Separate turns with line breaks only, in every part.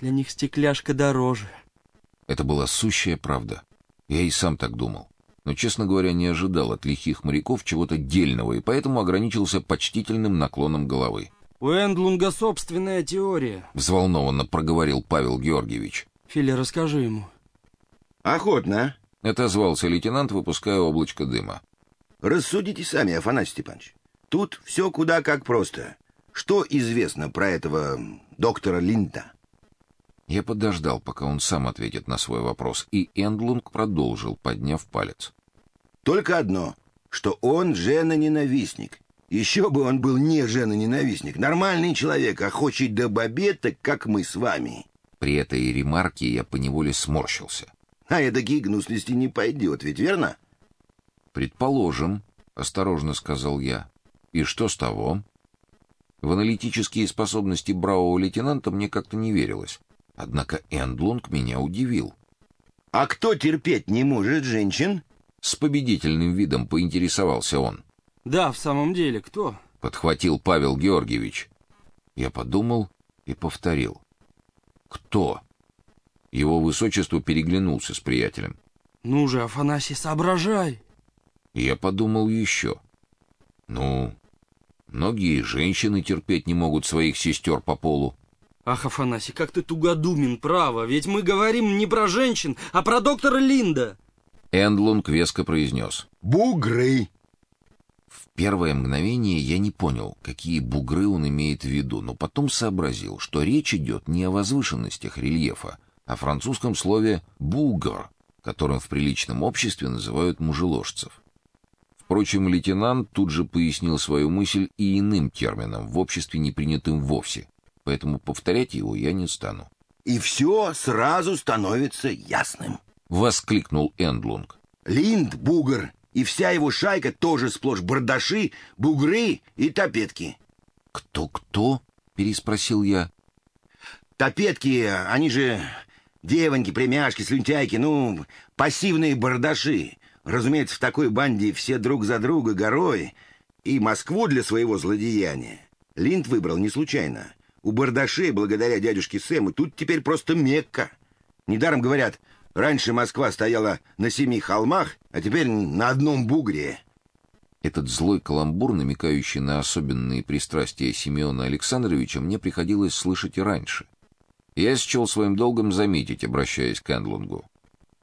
Для них стекляшка дороже.
Это была сущая правда. Я и сам так думал. Но, честно говоря, не ожидал от лихих моряков чего-то дельного, и поэтому ограничился почтительным наклоном головы.
У Эндлунга собственная теория.
Взволнованно проговорил Павел Георгиевич.
Филя, расскажи ему.
Охотно.
Это звался лейтенант, выпуская облачко дыма.
Рассудите сами, Афанасий Степанович. Тут все куда как просто. Что известно про этого доктора Линта?
Я подождал, пока он сам ответит на свой вопрос, и Эндлунг продолжил, подняв палец.
Только одно, что он жена-ненавистник. Еще бы он был не жена-ненавистник, нормальный человек, охочий до бабеток, как мы с вами.
При этой ремарке я поневоле сморщился.
А эдакие гнусности не пойдет, ведь верно?
Предположим, осторожно сказал я. И что с того? В аналитические способности бравого лейтенанта мне как-то не верилось. Однако Эндлунг меня удивил.
А кто терпеть не может женщин?
С победительным видом поинтересовался он.
Да, в самом деле, кто?
Подхватил Павел Георгиевич. Я подумал и повторил. Кто? Его высочество переглянулся с приятелем.
Ну же, Афанасий, соображай.
Я подумал еще. Ну, многие женщины терпеть не могут своих сестер по полу.
Ах, Афанасий, как ты тугодумен, право, ведь мы говорим не про женщин, а про доктора Линда.
Эндлунг веско произнес.
Бугры.
В первое мгновение я не понял, какие бугры он имеет в виду, но потом сообразил, что речь идет не о возвышенностях рельефа, а о французском слове «бугр», которым в приличном обществе называют мужеложцев. Впрочем, лейтенант тут же пояснил свою мысль и иным термином, в обществе не принятым вовсе, поэтому повторять его я не стану.
И все сразу становится ясным.
Воскликнул Эндлунг.
Линд — бугр, и вся его шайка тоже сплошь бардаши, бугры и топетки.
«Кто-кто?» — переспросил я.
Топетки, они же девоньки, племяшки, слюнтяйки, ну, пассивные бардаши. Разумеется, в такой банде все друг за друга горой. И Москву для своего злодеяния Линд выбрал не случайно. У бардашей, благодаря дядюшке Сэму, тут теперь просто Мекка. Недаром говорят, раньше Москва стояла на семи холмах, а теперь на одном бугре.
Этот злой каламбур, намекающий на особенные пристрастия Семена Александровича, мне приходилось слышать и раньше. Я счел своим долгом заметить, обращаясь к Эндлунгу.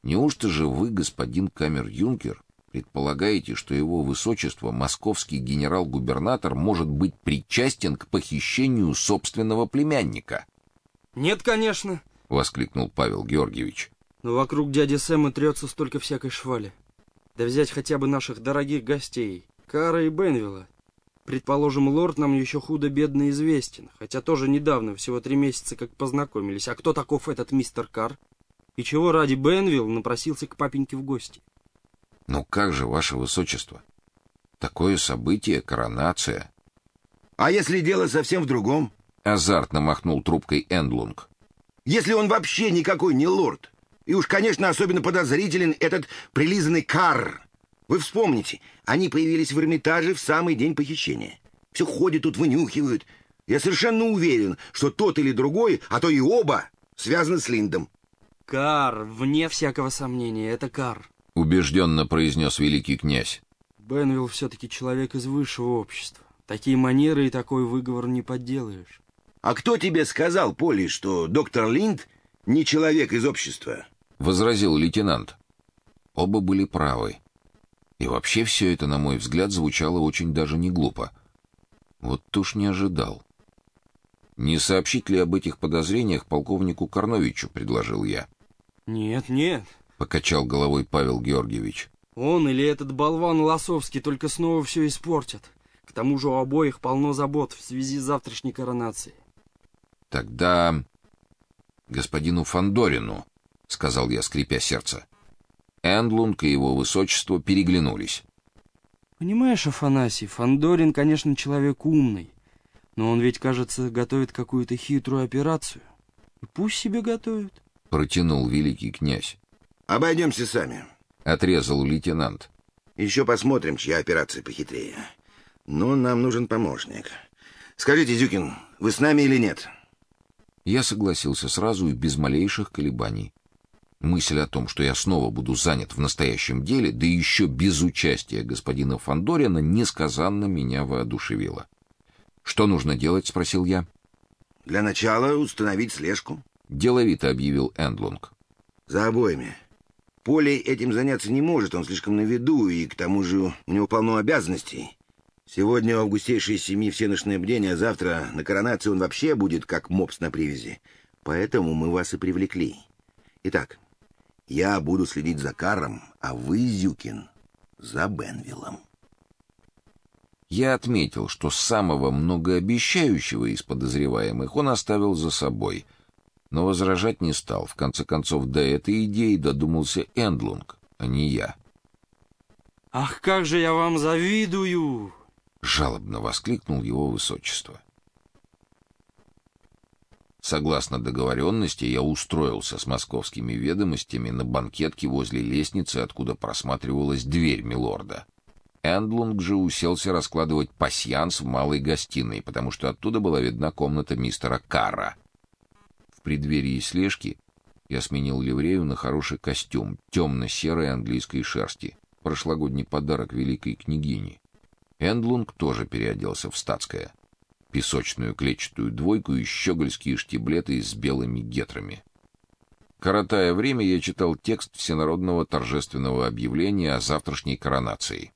Неужто же вы, господин камер-юнкер, предполагаете, что его высочество, московский генерал-губернатор, может быть причастен к похищению собственного племянника?
Нет, конечно.
воскликнул Павел Георгиевич.
Но вокруг дяди Сэма трется столько всякой швали. Да взять хотя бы наших дорогих гостей, Кара и Бенвилла. Предположим, лорд нам еще худо-бедно известен, хотя тоже недавно, всего три месяца как познакомились. А кто таков этот мистер Кар? И чего ради Бенвилл напросился к папеньке в гости?
Ну как же, ваше высочество? Такое событие, коронация.
А если дело совсем в другом?
Азартно махнул трубкой Эндлунг.
Если он вообще никакой не лорд. И уж, конечно, особенно подозрителен этот прилизанный Кар. Вы вспомните, они появились в Эрмитаже в самый день похищения. Все ходят тут, вынюхивают. Я совершенно уверен, что тот или другой, а то и оба, связаны с Линдом.
Кар, вне всякого сомнения, это Кар.
Убежденно произнес великий князь.
Бенвилл все-таки человек из высшего общества. Такие манеры и такой выговор не подделаешь.
А кто тебе сказал, Поли, что доктор Линд не человек из общества?
Возразил лейтенант. Оба были правы. И вообще все это, на мой взгляд, звучало очень даже не глупо. Вот уж не ожидал. Не сообщить ли об этих подозрениях полковнику Карновичу, предложил я.
Нет, нет.
Покачал головой Павел Георгиевич.
Он или этот болван Лосовский только снова все испортят. К тому же у обоих полно забот в связи с завтрашней коронацией.
Тогда господину Фандорину, сказал я, скрипя сердце. Эндлунг и его высочество переглянулись.
Понимаешь, Афанасий, Фандорин, конечно, человек умный, но он ведь, кажется, готовит какую-то хитрую операцию. И пусть себе готовит.
Протянул великий князь.
Обойдемся сами.
Отрезал лейтенант.
Еще посмотрим, чья операция похитрее. Но нам нужен помощник. Скажите, Зюкин, вы с нами или нет?
Я согласился сразу и без малейших колебаний. Мысль о том, что я снова буду занят в настоящем деле, да еще без участия господина Фандорина, несказанно меня воодушевила. Что нужно делать, спросил я.
Для начала установить слежку,
деловито объявил Эндлунг.
За обоими. Поле этим заняться не может, он слишком на виду, и к тому же у него полно обязанностей. Сегодня у августейшей семьи всеночное бдение, а завтра на коронации он вообще будет как мопс на привязи. Поэтому мы вас и привлекли. Итак, я буду следить за Каром, а вы, Зюкин, за Бенвиллом.
Я отметил, что самого многообещающего из подозреваемых он оставил за собой, но возражать не стал. В конце концов, до этой идеи додумался Эндлунг, а не я.
«Ах, как же я вам завидую!»
— жалобно воскликнул его высочество. Согласно договоренности, я устроился с московскими ведомостями на банкетке возле лестницы, откуда просматривалась дверь милорда. Эндлунг же уселся раскладывать пасьянс в малой гостиной, потому что оттуда была видна комната мистера Карра. Преддверии слежки я сменил ливрею на хороший костюм темно-серой английской шерсти, прошлогодний подарок великой княгине. Эндлунг тоже переоделся в статское песочную клетчатую двойку и щегольские штиблеты с белыми гетрами. Коротая время, я читал текст всенародного торжественного объявления о завтрашней коронации.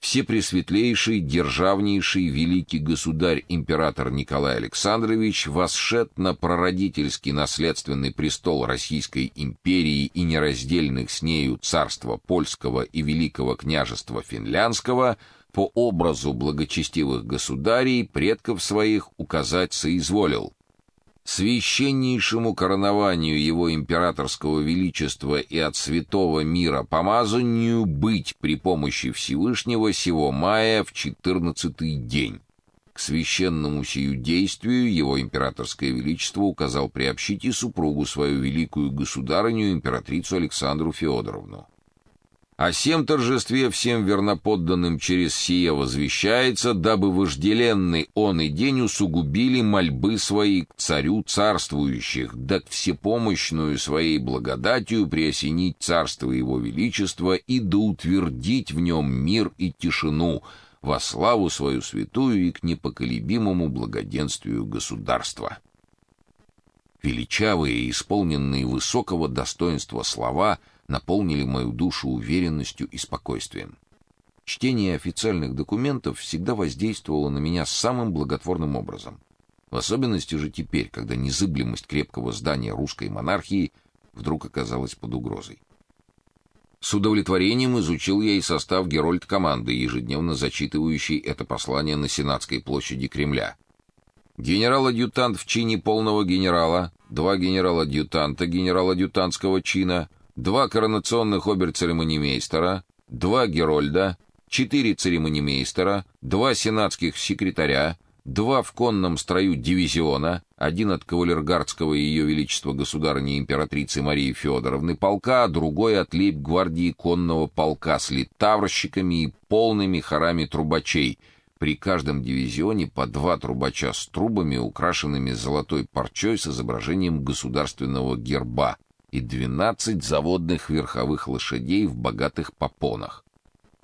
Всепресветлейший, державнейший, великий государь император Николай Александрович восшед на прародительский наследственный престол Российской империи и нераздельных с нею царства польского и великого княжества финляндского – по образу благочестивых государей предков своих указать соизволил. Священнейшему коронованию его императорского величества и от святого мира помазанию быть при помощи Всевышнего сего мая в четырнадцатый день. К священному сию действию его императорское величество указал приобщить и супругу свою великую государыню императрицу Александру Федоровну. О сем торжестве всем верноподданным через сие возвещается, дабы вожделенный он и день усугубили мольбы свои к царю царствующих, да к всепомощную своей благодатью приосенить царство его величества и да утвердить в нем мир и тишину во славу свою святую и к непоколебимому благоденствию государства. Величавые и исполненные высокого достоинства слова — наполнили мою душу уверенностью и спокойствием. Чтение официальных документов всегда воздействовало на меня самым благотворным образом. В особенности же теперь, когда незыблемость крепкого здания русской монархии вдруг оказалась под угрозой. С удовлетворением изучил я и состав Герольд команды, ежедневно зачитывающий это послание на Сенатской площади Кремля. Генерал-адъютант в чине полного генерала, два генерал-адъютанта генерал-адъютантского чина, два коронационных обер-церемонимейстера, два герольда, четыре церемонимейстера, два сенатских секретаря, два в конном строю дивизиона, один от кавалергардского ее величества государыни императрицы Марии Федоровны полка, а другой от лейб-гвардии конного полка с литаврщиками и полными хорами трубачей. При каждом дивизионе по два трубача с трубами, украшенными золотой парчой с изображением государственного герба, и 12 заводных верховых лошадей в богатых попонах.